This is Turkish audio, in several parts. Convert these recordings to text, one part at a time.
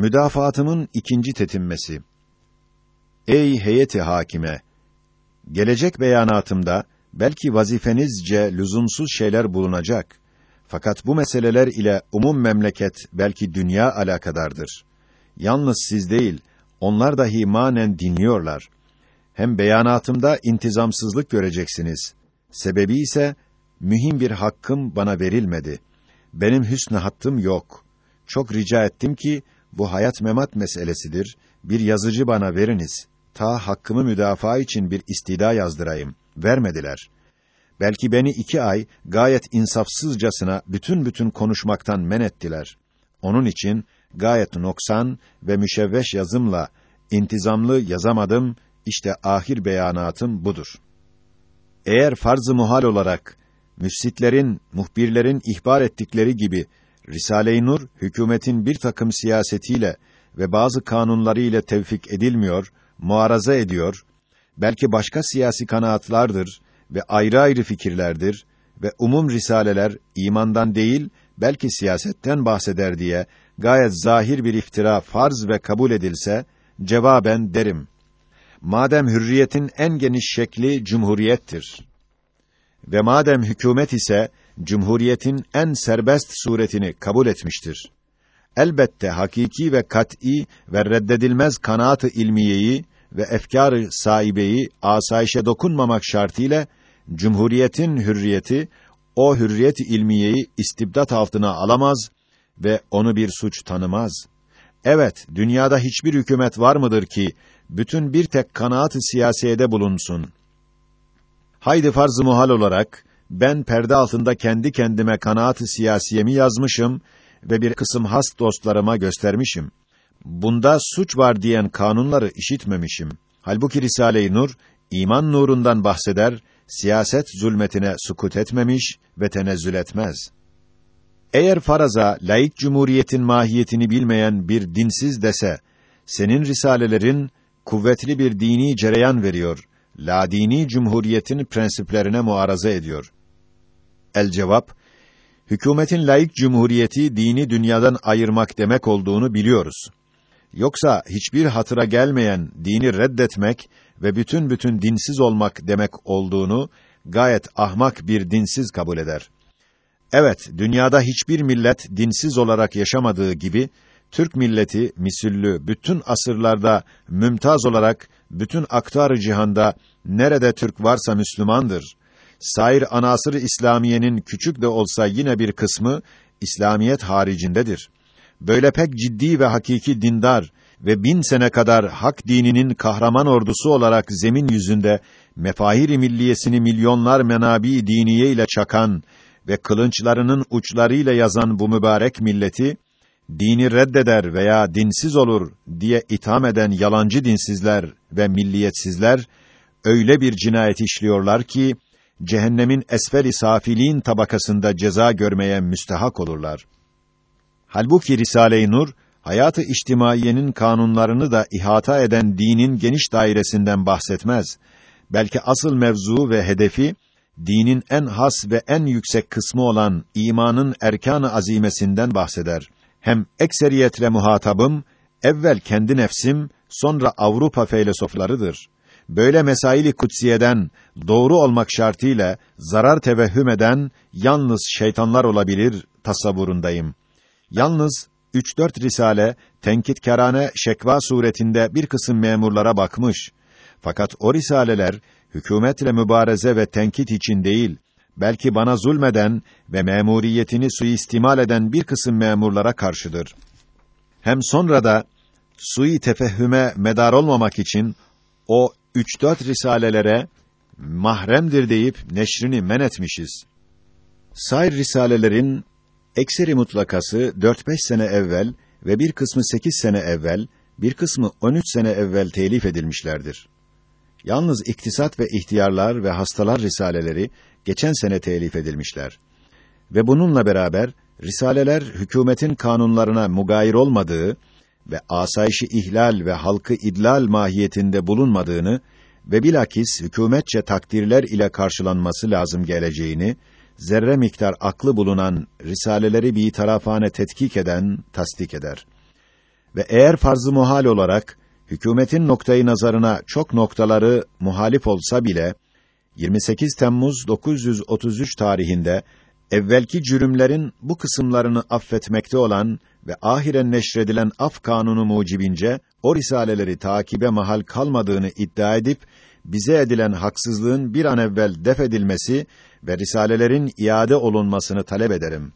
Müdafaatımın ikinci tetinmesi. Ey heyeti hakime! Gelecek beyanatımda belki vazifenizce lüzumsuz şeyler bulunacak. Fakat bu meseleler ile umum memleket belki dünya alakadardır. Yalnız siz değil, onlar dahi manen dinliyorlar. Hem beyanatımda intizamsızlık göreceksiniz. Sebebi ise mühim bir hakkım bana verilmedi. Benim hüsnü hattım yok. Çok rica ettim ki bu hayat memat meselesidir. Bir yazıcı bana veriniz. Ta hakkımı müdafaa için bir istida yazdırayım. Vermediler. Belki beni iki ay gayet insafsızcasına bütün bütün konuşmaktan men ettiler. Onun için gayet noksan ve müşevveş yazımla intizamlı yazamadım. İşte ahir beyanatım budur. Eğer farz-ı muhal olarak müfsitlerin, muhbirlerin ihbar ettikleri gibi Risale-i Nur hükümetin bir takım siyasetiyle ve bazı kanunları ile tevfik edilmiyor, muaraza ediyor, belki başka siyasi kanaatlardır ve ayrı ayrı fikirlerdir ve umum risaleler imandan değil, belki siyasetten bahseder diye gayet zahir bir iftira farz ve kabul edilse, cevaben derim. Madem hürriyetin en geniş şekli cumhuriyettir ve madem hükümet ise cumhuriyetin en serbest suretini kabul etmiştir. Elbette hakiki ve kat'î ve reddedilmez kanaat-ı ilmiyeyi ve efkâr-ı sahibeyi asayişe dokunmamak şartıyla cumhuriyetin hürriyeti o hürriyet ilmiyeyi istibdat altına alamaz ve onu bir suç tanımaz. Evet, dünyada hiçbir hükümet var mıdır ki bütün bir tek kanaat-ı siyasiyede bulunsun? Haydi farz-ı muhal olarak ben perde altında kendi kendime kanaat-ı siyasiyemi yazmışım ve bir kısım has dostlarıma göstermişim. Bunda suç var diyen kanunları işitmemişim. Halbuki Risale-i Nur iman nurundan bahseder, siyaset zulmetine sukut etmemiş ve tenezzül etmez. Eğer faraza laik cumhuriyetin mahiyetini bilmeyen bir dinsiz dese, senin risalelerin kuvvetli bir dini cereyan veriyor, la dini cumhuriyetin prensiplerine muaraza ediyor. El cevap, hükümetin laik cumhuriyeti dini dünyadan ayırmak demek olduğunu biliyoruz. Yoksa hiçbir hatıra gelmeyen dini reddetmek ve bütün bütün dinsiz olmak demek olduğunu gayet ahmak bir dinsiz kabul eder. Evet, dünyada hiçbir millet dinsiz olarak yaşamadığı gibi Türk milleti misüllü bütün asırlarda mümtaz olarak bütün aktar cihanda nerede Türk varsa Müslümandır. Sair anasır İslamiyenin küçük de olsa yine bir kısmı İslamiyet haricindedir. Böyle pek ciddi ve hakiki dindar ve bin sene kadar hak dininin kahraman ordusu olarak zemin yüzünde mefahir-i milliyesini milyonlar menabi diniye ile çakan ve kılınçlarının uçlarıyla yazan bu mübarek milleti dini reddeder veya dinsiz olur diye itham eden yalancı dinsizler ve milliyetsizler öyle bir cinayet işliyorlar ki cehennemin esfel-i safiliğin tabakasında ceza görmeye müstehak olurlar. Halbuki Risale-i Nur hayatı içtimaiyenin kanunlarını da ihata eden dinin geniş dairesinden bahsetmez. Belki asıl mevzu ve hedefi dinin en has ve en yüksek kısmı olan imanın erkan-ı azimesinden bahseder. Hem ekseriyetle muhatabım evvel kendi nefsim, sonra Avrupa filozoflarıdır. Böyle mesaili kutsiyeden doğru olmak şartıyla zarar tevehhüm eden yalnız şeytanlar olabilir tasavvurundayım. Yalnız üç dört risale tenkitkarane şekva suretinde bir kısım memurlara bakmış. Fakat o risaleler hükümetle mübareze ve tenkit için değil, belki bana zulmeden ve memuriyetini suistimal eden bir kısım memurlara karşıdır. Hem sonra da sui tefehhüme medar olmamak için o üç dört risalelere mahremdir deyip neşrini men etmişiz. Sair risalelerin ekseri mutlakası dört beş sene evvel ve bir kısmı sekiz sene evvel, bir kısmı on üç sene evvel telif edilmişlerdir. Yalnız iktisat ve ihtiyarlar ve hastalar risaleleri geçen sene telif edilmişler. Ve bununla beraber risaleler hükümetin kanunlarına mugayir olmadığı ve asayişi ihlal ve halkı idlal mahiyetinde bulunmadığını ve bilakis hükümetçe takdirler ile karşılanması lazım geleceğini zerre miktar aklı bulunan risaleleri bir tarafane tetkik eden tasdik eder. ve eğer farz-ı muhal olarak hükümetin noktayı nazarına çok noktaları muhalif olsa bile 28 Temmuz 933 tarihinde evvelki cürümlerin bu kısımlarını affetmekte olan ve ahiren neşredilen af kanunu mucibince o risaleleri takibe mahal kalmadığını iddia edip bize edilen haksızlığın bir an evvel def ve risalelerin iade olunmasını talep ederim.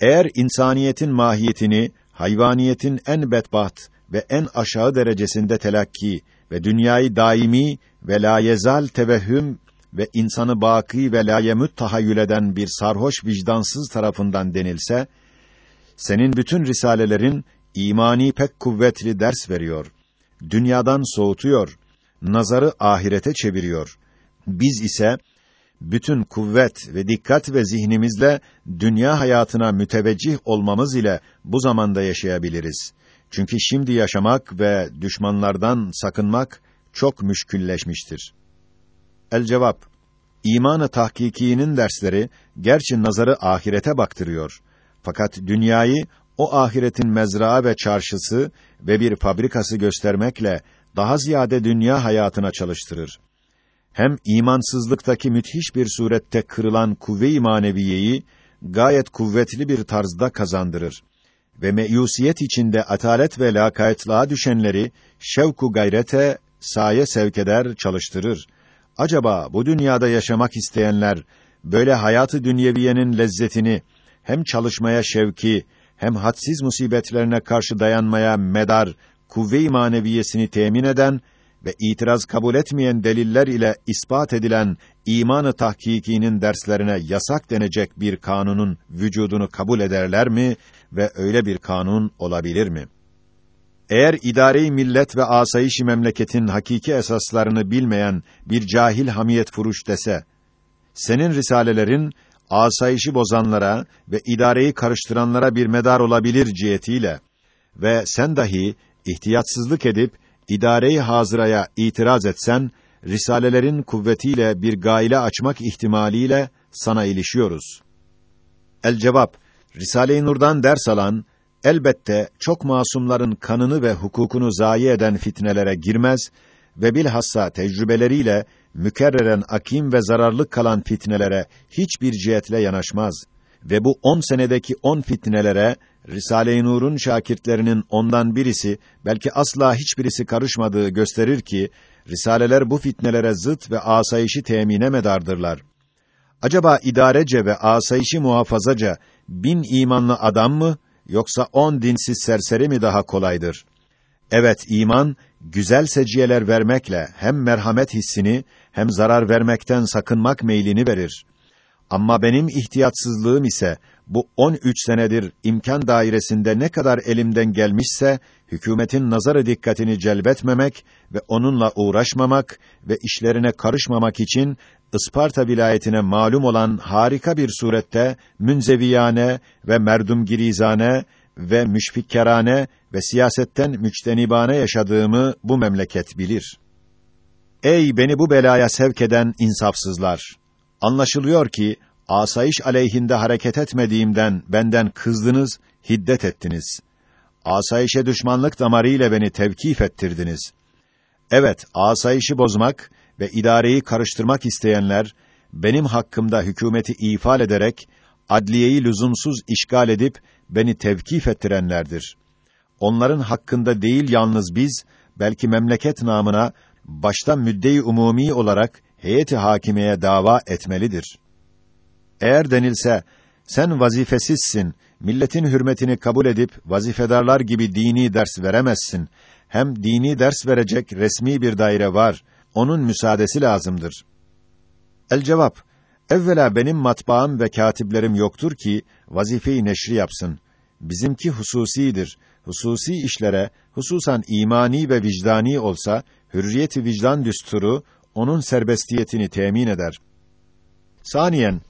Eğer insaniyetin mahiyetini hayvaniyetin en bedbaht ve en aşağı derecesinde telakki ve dünyayı daimi ve la yezal tevehhüm ve insanı baki ve la yemut tahayyül eden bir sarhoş vicdansız tarafından denilse, senin bütün risalelerin imani pek kuvvetli ders veriyor. Dünyadan soğutuyor, nazarı ahirete çeviriyor. Biz ise bütün kuvvet ve dikkat ve zihnimizle dünya hayatına müteveccih olmamız ile bu zamanda yaşayabiliriz. Çünkü şimdi yaşamak ve düşmanlardan sakınmak çok müşkülleşmiştir. El cevap İmanı tahkikinin dersleri gerçi nazarı ahirete baktırıyor. Fakat dünyayı o ahiretin mezraa ve çarşısı ve bir fabrikası göstermekle daha ziyade dünya hayatına çalıştırır. Hem imansızlıktaki müthiş bir surette kırılan kuvve-i maneviyeyi gayet kuvvetli bir tarzda kazandırır ve meyusiyet içinde atalet ve lakaytlığa düşenleri şevku gayrete saye sevk eder, çalıştırır. Acaba bu dünyada yaşamak isteyenler böyle hayatı dünyeviyenin lezzetini hem çalışmaya şevki hem hadsiz musibetlerine karşı dayanmaya medar kuvve-i maneviyesini temin eden ve itiraz kabul etmeyen deliller ile ispat edilen imanı tahkikinin derslerine yasak denecek bir kanunun vücudunu kabul ederler mi ve öyle bir kanun olabilir mi? Eğer idare-i millet ve asayiş memleketin hakiki esaslarını bilmeyen bir cahil hamiyet furuş dese, senin risalelerin asayişi bozanlara ve idareyi karıştıranlara bir medar olabilir cihetiyle ve sen dahi ihtiyatsızlık edip idareyi hazıraya itiraz etsen, risalelerin kuvvetiyle bir gaile açmak ihtimaliyle sana ilişiyoruz. El cevap, Risale-i Nur'dan ders alan, elbette çok masumların kanını ve hukukunu zayi eden fitnelere girmez ve bilhassa tecrübeleriyle mükerreren akim ve zararlı kalan fitnelere hiçbir cihetle yanaşmaz ve bu on senedeki on fitnelere Risale-i Nur'un şakirtlerinin ondan birisi belki asla hiçbirisi karışmadığı gösterir ki risaleler bu fitnelere zıt ve asayişi temine medardırlar. Acaba idarece ve asayişi muhafazaca bin imanlı adam mı yoksa on dinsiz serseri mi daha kolaydır? Evet iman güzel seciyeler vermekle hem merhamet hissini hem zarar vermekten sakınmak meylini verir. Ama benim ihtiyatsızlığım ise bu 13 senedir imkan dairesinde ne kadar elimden gelmişse hükümetin nazarı dikkatini celbetmemek ve onunla uğraşmamak ve işlerine karışmamak için Isparta vilayetine malum olan harika bir surette münzeviyane ve merdumgirizane ve müşfikkerane ve siyasetten müçtenibane yaşadığımı bu memleket bilir. Ey beni bu belaya sevk eden insafsızlar! Anlaşılıyor ki asayiş aleyhinde hareket etmediğimden benden kızdınız, hiddet ettiniz. Asayişe düşmanlık damarıyla beni tevkif ettirdiniz. Evet, asayişi bozmak ve idareyi karıştırmak isteyenler benim hakkımda hükümeti ifal ederek adliyeyi lüzumsuz işgal edip beni tevkif ettirenlerdir. Onların hakkında değil yalnız biz belki memleket namına başta müdde-i umumi olarak heyeti hakimeye dava etmelidir. Eğer denilse sen vazifesizsin, milletin hürmetini kabul edip vazifedarlar gibi dini ders veremezsin. Hem dini ders verecek resmi bir daire var. Onun müsaadesi lazımdır. El cevap: Evvela benim matbaam ve katiplerim yoktur ki vazifeyi neşri yapsın. Bizimki hususidir. Hususi işlere, hususan imani ve vicdani olsa, hürriyeti vicdan düsturu onun serbestiyetini temin eder. Saniyen,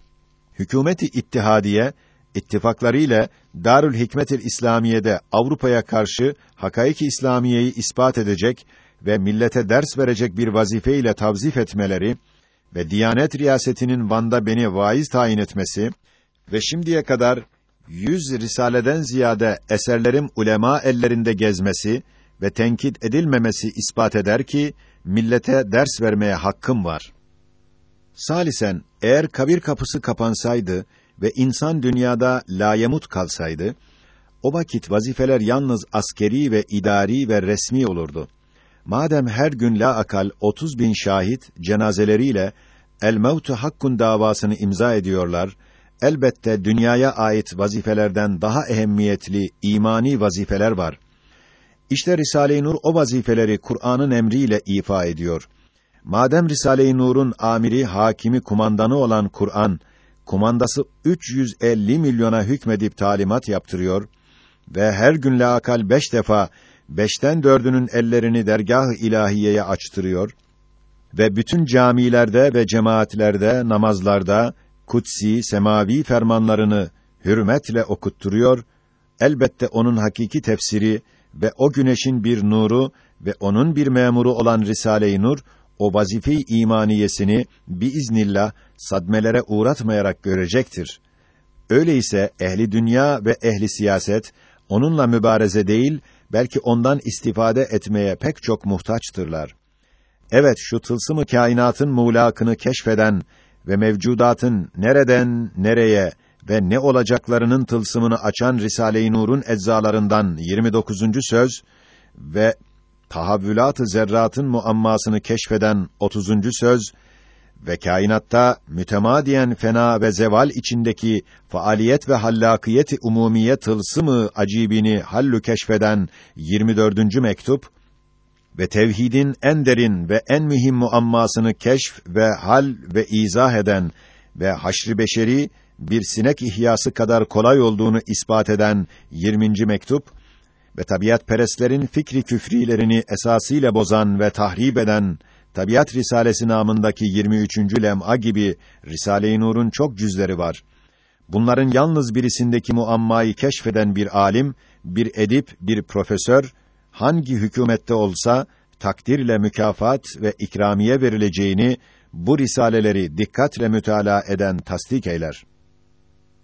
hükümeti ittihadiye ittifaklarıyla Darül Hikmetil İslamiye'de Avrupa'ya karşı hakaiki İslamiyeyi ispat edecek ve millete ders verecek bir vazife ile tavzif etmeleri ve Diyanet riyasetinin Van'da beni vaiz tayin etmesi ve şimdiye kadar yüz risaleden ziyade eserlerim ulema ellerinde gezmesi ve tenkit edilmemesi ispat eder ki millete ders vermeye hakkım var. Salisen eğer kabir kapısı kapansaydı ve insan dünyada layemut kalsaydı o vakit vazifeler yalnız askeri ve idari ve resmi olurdu. Madem her gün la akal 30 bin şahit cenazeleriyle el mevtu hakkun davasını imza ediyorlar, elbette dünyaya ait vazifelerden daha ehemmiyetli imani vazifeler var. İşte Risale-i Nur o vazifeleri Kur'an'ın emriyle ifa ediyor. Madem Risale-i Nur'un amiri, hakimi, kumandanı olan Kur'an, kumandası 350 milyona hükmedip talimat yaptırıyor ve her gün laakal beş defa, beşten dördünün ellerini dergah-ı ilahiyeye açtırıyor ve bütün camilerde ve cemaatlerde, namazlarda, kutsi, semavi fermanlarını hürmetle okutturuyor, elbette onun hakiki tefsiri ve o güneşin bir nuru ve onun bir memuru olan Risale-i Nur, o vazife-i imaniyesini biiznillah sadmelere uğratmayarak görecektir. Öyleyse ehli dünya ve ehli siyaset onunla mübareze değil, belki ondan istifade etmeye pek çok muhtaçtırlar. Evet, şu tılsımı kainatın muğlakını keşfeden ve mevcudatın nereden nereye ve ne olacaklarının tılsımını açan Risale-i Nur'un eczalarından 29. söz ve tahavvülat-ı zerratın muammasını keşfeden 30. söz ve kainatta mütemadiyen fena ve zeval içindeki faaliyet ve hallakiyeti umumiye tılsımı acibini hallü keşfeden 24. mektup ve tevhidin en derin ve en mühim muammasını keşf ve hal ve izah eden ve haşr-ı beşeri bir sinek ihyası kadar kolay olduğunu ispat eden 20. mektup ve tabiat perestlerin fikri küfrilerini esasıyla bozan ve tahrip eden Tabiat Risalesi namındaki 23. lem'a gibi Risale-i Nur'un çok cüzleri var. Bunların yalnız birisindeki muammayı keşfeden bir alim, bir edip, bir profesör hangi hükümette olsa takdirle mükafat ve ikramiye verileceğini bu risaleleri dikkatle mütalaa eden tasdik eyler.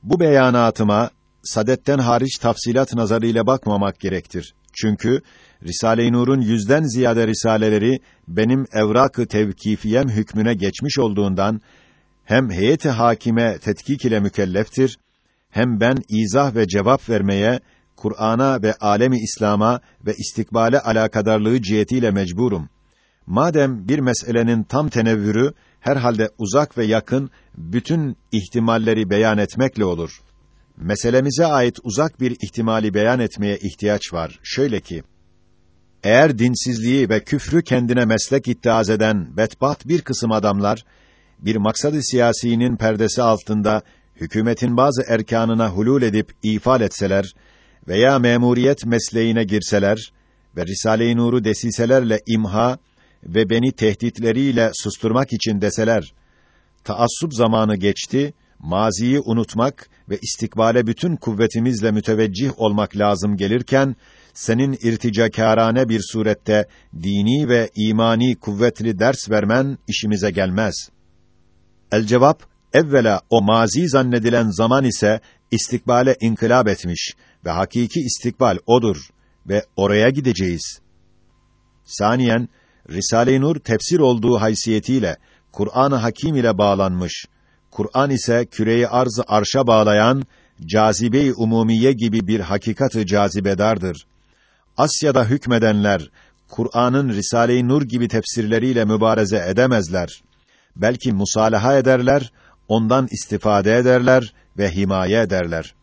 Bu beyanatıma sadetten hariç tafsilat nazarıyla bakmamak gerektir. Çünkü Risale-i Nur'un yüzden ziyade risaleleri benim evrak-ı tevkifiyem hükmüne geçmiş olduğundan hem heyeti hakime tetkik ile mükelleftir hem ben izah ve cevap vermeye Kur'an'a ve alemi İslam'a ve istikbale alakadarlığı cihetiyle mecburum. Madem bir meselenin tam tenevvürü herhalde uzak ve yakın bütün ihtimalleri beyan etmekle olur. Meselemize ait uzak bir ihtimali beyan etmeye ihtiyaç var. Şöyle ki, eğer dinsizliği ve küfrü kendine meslek iddiaz eden bedbaht bir kısım adamlar, bir maksadı siyasinin perdesi altında hükümetin bazı erkanına hulul edip ifal etseler veya memuriyet mesleğine girseler ve Risale-i Nur'u desiselerle imha ve beni tehditleriyle susturmak için deseler, taassup zamanı geçti, maziyi unutmak ve istikbale bütün kuvvetimizle müteveccih olmak lazım gelirken, senin irticakârane bir surette dini ve imani kuvvetli ders vermen işimize gelmez. El cevap, evvela o mazi zannedilen zaman ise istikbale inkılap etmiş ve hakiki istikbal odur ve oraya gideceğiz. Saniyen, Risale-i Nur tefsir olduğu haysiyetiyle Kur'an-ı Hakim ile bağlanmış. Kur'an ise küreyi arzı arşa bağlayan cazibe-i umumiye gibi bir hakikatı cazibedardır. Asya'da hükmedenler Kur'an'ın Risale-i Nur gibi tefsirleriyle mübareze edemezler. Belki musalaha ederler, ondan istifade ederler ve himaye ederler.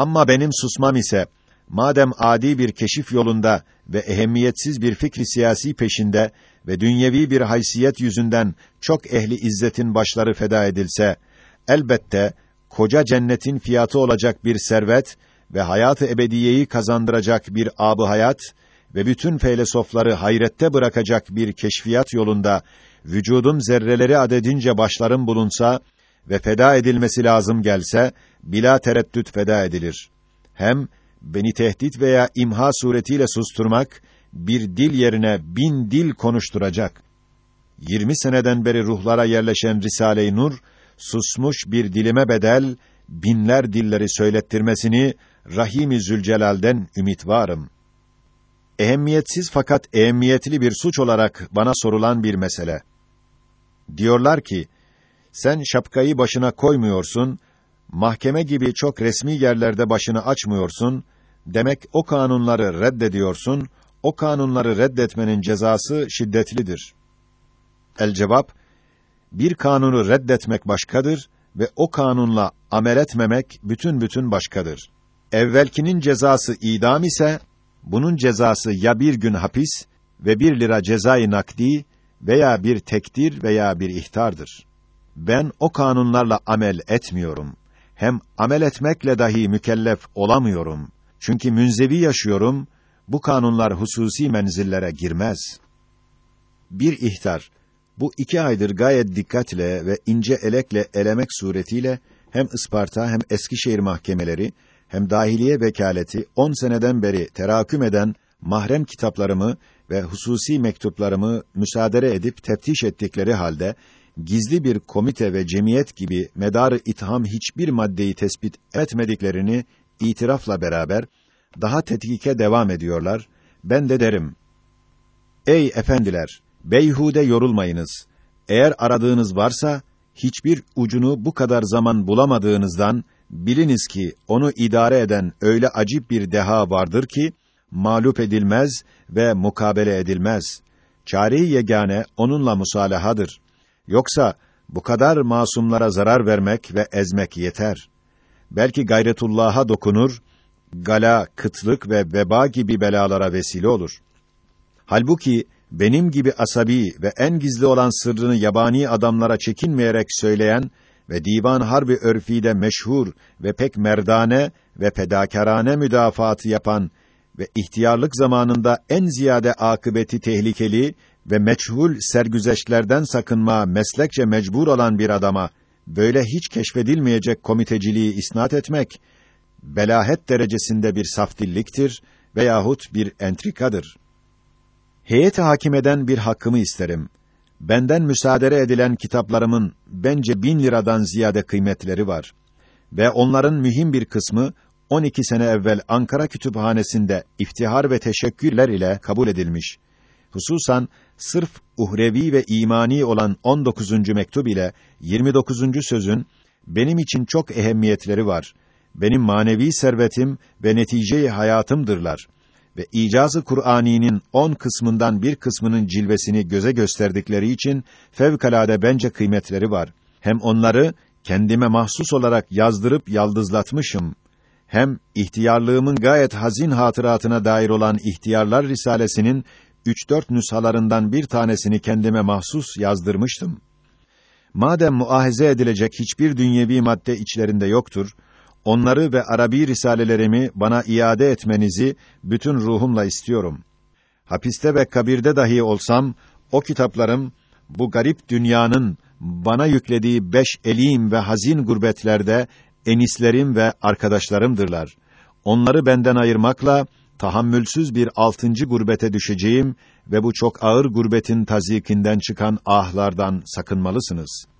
Ama benim susmam ise madem adi bir keşif yolunda ve ehemmiyetsiz bir fikri siyasi peşinde ve dünyevi bir haysiyet yüzünden çok ehli izzetin başları feda edilse elbette koca cennetin fiyatı olacak bir servet ve hayatı ebediyeyi kazandıracak bir abı hayat ve bütün felsefeleri hayrette bırakacak bir keşfiyat yolunda vücudum zerreleri adedince başlarım bulunsa ve feda edilmesi lazım gelse bila tereddüt feda edilir. Hem beni tehdit veya imha suretiyle susturmak bir dil yerine bin dil konuşturacak. 20 seneden beri ruhlara yerleşen Risale-i Nur susmuş bir dilime bedel binler dilleri söylettirmesini Rahim-i Zülcelal'den ümit varım. Ehemmiyetsiz fakat ehemmiyetli bir suç olarak bana sorulan bir mesele. Diyorlar ki, sen şapkayı başına koymuyorsun, mahkeme gibi çok resmi yerlerde başını açmıyorsun, demek o kanunları reddediyorsun, o kanunları reddetmenin cezası şiddetlidir. El cevap, bir kanunu reddetmek başkadır ve o kanunla amel etmemek bütün bütün başkadır. Evvelkinin cezası idam ise, bunun cezası ya bir gün hapis ve bir lira cezai nakdi veya bir tekdir veya bir ihtardır. Ben o kanunlarla amel etmiyorum. Hem amel etmekle dahi mükellef olamıyorum. Çünkü münzevi yaşıyorum, bu kanunlar hususi menzillere girmez. Bir ihtar, bu iki aydır gayet dikkatle ve ince elekle elemek suretiyle hem Isparta hem Eskişehir mahkemeleri hem dahiliye vekaleti on seneden beri teraküm eden mahrem kitaplarımı ve hususi mektuplarımı müsaade edip teftiş ettikleri halde gizli bir komite ve cemiyet gibi medarı itham hiçbir maddeyi tespit etmediklerini itirafla beraber daha tetkike devam ediyorlar. Ben de derim: Ey efendiler, beyhude yorulmayınız. Eğer aradığınız varsa hiçbir ucunu bu kadar zaman bulamadığınızdan biliniz ki onu idare eden öyle acip bir deha vardır ki mağlup edilmez ve mukabele edilmez. Çare-i yegane onunla musalahadır. Yoksa bu kadar masumlara zarar vermek ve ezmek yeter. Belki gayretullah'a dokunur, gala, kıtlık ve veba gibi belalara vesile olur. Halbuki benim gibi asabi ve en gizli olan sırrını yabani adamlara çekinmeyerek söyleyen ve divan harbi örfide meşhur ve pek merdane ve fedakarane müdafaatı yapan ve ihtiyarlık zamanında en ziyade akıbeti tehlikeli ve meçhul sergüzeşlerden sakınma meslekçe mecbur olan bir adama böyle hiç keşfedilmeyecek komiteciliği isnat etmek belahet derecesinde bir safdilliktir veyahut bir entrikadır. Heyet-i hakimeden bir hakkımı isterim. Benden müsaade edilen kitaplarımın bence bin liradan ziyade kıymetleri var. Ve onların mühim bir kısmı 12 sene evvel Ankara Kütüphanesi'nde iftihar ve teşekkürler ile kabul edilmiş. Hususan sırf uhrevi ve imani olan 19. mektup ile 29. sözün benim için çok ehemmiyetleri var. Benim manevi servetim ve netice-i hayatımdırlar ve icazı Kur'ani'nin on kısmından bir kısmının cilvesini göze gösterdikleri için fevkalade bence kıymetleri var. Hem onları kendime mahsus olarak yazdırıp yaldızlatmışım. Hem ihtiyarlığımın gayet hazin hatıratına dair olan İhtiyarlar Risalesinin üç dört nüshalarından bir tanesini kendime mahsus yazdırmıştım. Madem muahize edilecek hiçbir dünyevi madde içlerinde yoktur, onları ve Arabi risalelerimi bana iade etmenizi bütün ruhumla istiyorum. Hapiste ve kabirde dahi olsam, o kitaplarım, bu garip dünyanın bana yüklediği beş elim ve hazin gurbetlerde enislerim ve arkadaşlarımdırlar. Onları benden ayırmakla tahammülsüz bir altıncı gurbete düşeceğim ve bu çok ağır gurbetin tazikinden çıkan ahlardan sakınmalısınız.''